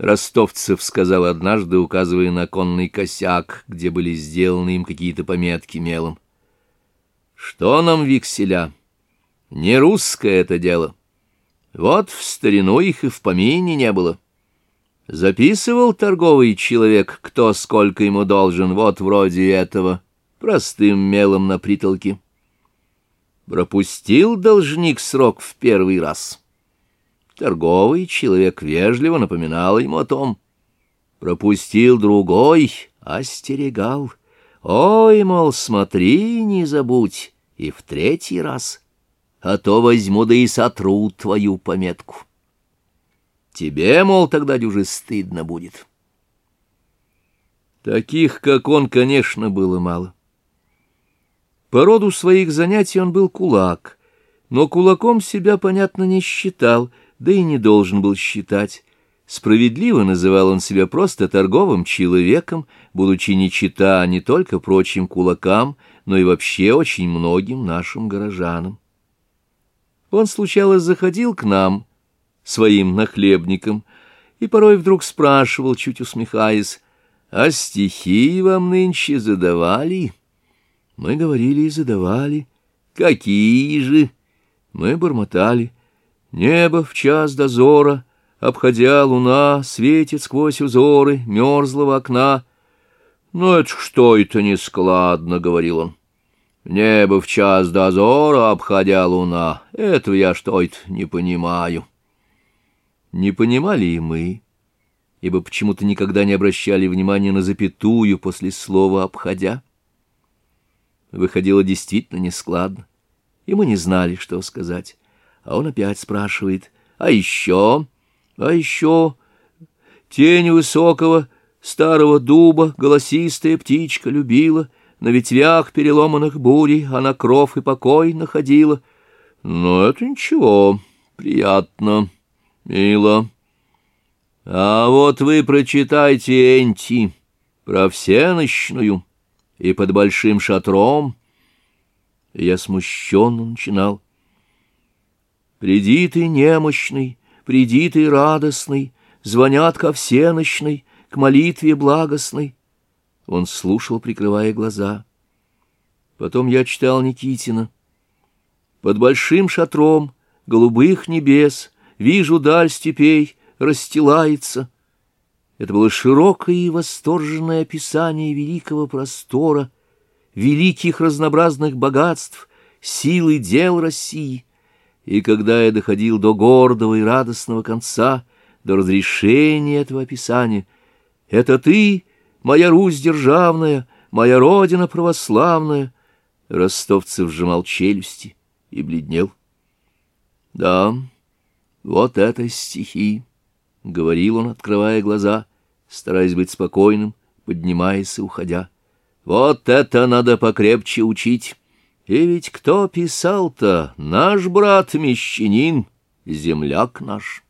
Ростовцев сказал однажды, указывая на конный косяк, где были сделаны им какие-то пометки мелом. «Что нам векселя? Не русское это дело. Вот в старину их и в помине не было. Записывал торговый человек, кто сколько ему должен, вот вроде этого, простым мелом на притолке. Пропустил должник срок в первый раз». Торговый человек вежливо напоминал ему о том. Пропустил другой, остерегал. «Ой, мол, смотри, не забудь, и в третий раз, а то возьму да и сотру твою пометку». Тебе, мол, тогда дюже стыдно будет. Таких, как он, конечно, было мало. По роду своих занятий он был кулак, но кулаком себя, понятно, не считал — да и не должен был считать. Справедливо называл он себя просто торговым человеком, будучи не чита а не только прочим кулакам, но и вообще очень многим нашим горожанам. Он случалось заходил к нам, своим нахлебником, и порой вдруг спрашивал, чуть усмехаясь, «А стихи вам нынче задавали?» Мы говорили и задавали. «Какие же?» Мы бормотали. Небо в час дозора, обходя луна, светит сквозь узоры мерзлого окна. «Ну это что это нескладно», — говорил он. «Небо в час дозора, обходя луна, этого я что-то не понимаю». Не понимали и мы, ибо почему-то никогда не обращали внимания на запятую после слова «обходя». Выходило действительно нескладно, и мы не знали, что сказать. А он опять спрашивает. «А еще? А еще?» Тень высокого старого дуба голосистая птичка любила, На ветвях переломанных бурей она кров и покой находила. Но это ничего, приятно, мило. А вот вы прочитайте Энти про всеночную и под большим шатром. Я смущенно начинал. Приди ты немощный, приди ты радостный, Звонят ко всеночной, к молитве благостной. Он слушал, прикрывая глаза. Потом я читал Никитина. Под большим шатром голубых небес Вижу даль степей, расстилается. Это было широкое и восторженное описание великого простора, великих разнообразных богатств, силы дел России — и когда я доходил до гордого и радостного конца, до разрешения этого описания, «Это ты, моя Русь державная, моя Родина православная!» Ростовцев сжимал челюсти и бледнел. «Да, вот это стихи!» — говорил он, открывая глаза, стараясь быть спокойным, поднимаясь и уходя. «Вот это надо покрепче учить!» И ведь кто писал-то? Наш брат-мещанин, земляк наш.